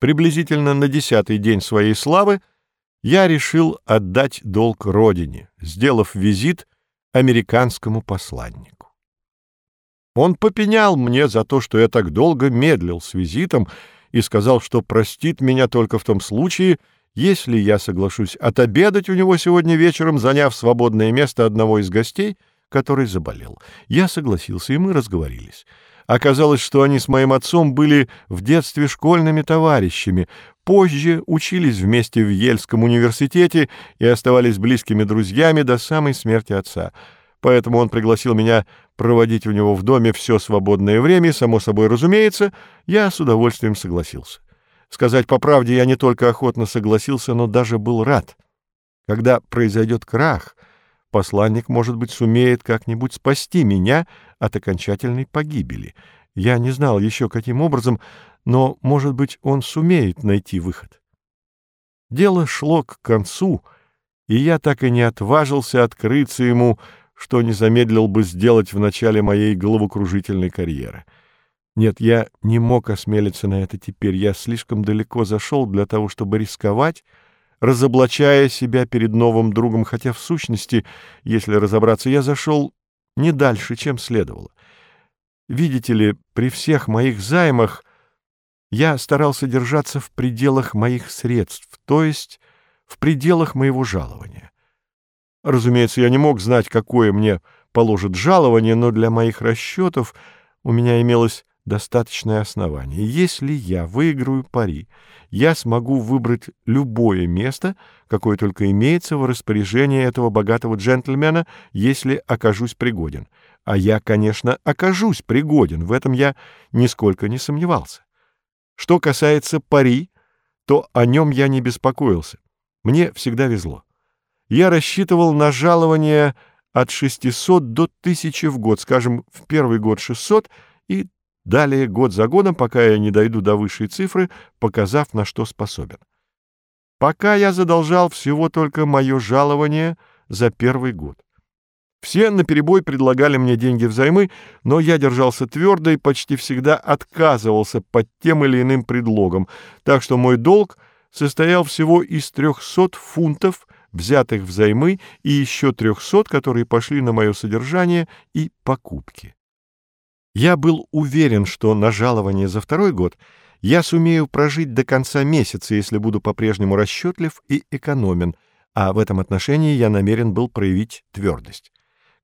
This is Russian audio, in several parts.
Приблизительно на десятый день своей славы я решил отдать долг родине, сделав визит американскому посланнику. Он попенял мне за то, что я так долго медлил с визитом, и сказал, что простит меня только в том случае, если я соглашусь отобедать у него сегодня вечером, заняв свободное место одного из гостей, который заболел. Я согласился, и мы разговорились. Оказалось, что они с моим отцом были в детстве школьными товарищами, позже учились вместе в Ельском университете и оставались близкими друзьями до самой смерти отца. Поэтому он пригласил меня проводить у него в доме все свободное время, само собой разумеется, я с удовольствием согласился. Сказать по правде, я не только охотно согласился, но даже был рад. Когда произойдет крах, посланник, может быть, сумеет как-нибудь спасти меня от окончательной погибели. Я не знал еще, каким образом, но, может быть, он сумеет найти выход. Дело шло к концу, и я так и не отважился открыться ему, что не замедлил бы сделать в начале моей головокружительной карьеры. Нет, я не мог осмелиться на это теперь. Я слишком далеко зашел для того, чтобы рисковать, разоблачая себя перед новым другом, хотя в сущности, если разобраться, я зашел не дальше, чем следовало. Видите ли, при всех моих займах я старался держаться в пределах моих средств, то есть в пределах моего жалования. Разумеется, я не мог знать, какое мне положит жалование, но для моих расчетов у меня имелось достаточное основание. Если я выиграю пари, я смогу выбрать любое место, какое только имеется в распоряжении этого богатого джентльмена, если окажусь пригоден. А я, конечно, окажусь пригоден, в этом я нисколько не сомневался. Что касается пари, то о нем я не беспокоился. Мне всегда везло я рассчитывал на жалование от 600 до 1000 в год, скажем, в первый год 600 и далее год за годом, пока я не дойду до высшей цифры, показав, на что способен. Пока я задолжал всего только мое жалование за первый год. Все наперебой предлагали мне деньги взаймы, но я держался твердо и почти всегда отказывался под тем или иным предлогом, так что мой долг состоял всего из 300 фунтов – взятых взаймы, и еще трехсот, которые пошли на мое содержание и покупки. Я был уверен, что на жалование за второй год я сумею прожить до конца месяца, если буду по-прежнему расчетлив и экономен, а в этом отношении я намерен был проявить твердость.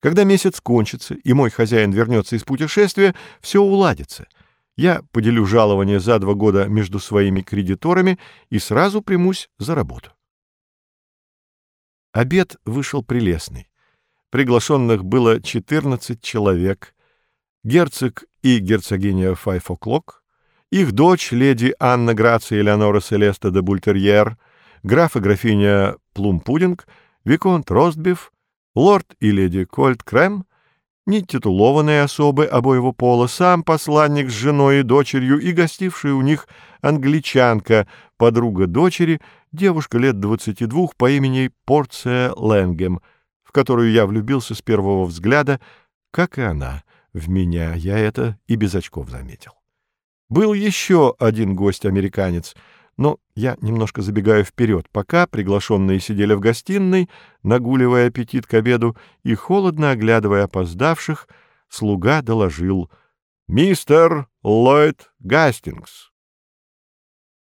Когда месяц кончится, и мой хозяин вернется из путешествия, все уладится. Я поделю жалование за два года между своими кредиторами и сразу примусь за работу. Обед вышел прелестный. Приглашенных было 14 человек. Герцог и герцогиня Файфоклок, их дочь, леди Анна Грация Элеонора Селеста де Бультерьер, граф и графиня Плумпудинг, виконт Ростбиф, лорд и леди Кольт Крем, нетитулованные особы обоего пола, сам посланник с женой и дочерью и гостившая у них англичанка, подруга дочери, девушка лет двадцати двух по имени Порция Лэнгем, в которую я влюбился с первого взгляда, как и она в меня, я это и без очков заметил. Был еще один гость-американец, но я немножко забегаю вперед, пока приглашенные сидели в гостиной, нагуливая аппетит к обеду и холодно оглядывая опоздавших, слуга доложил «Мистер Ллойд Гастингс».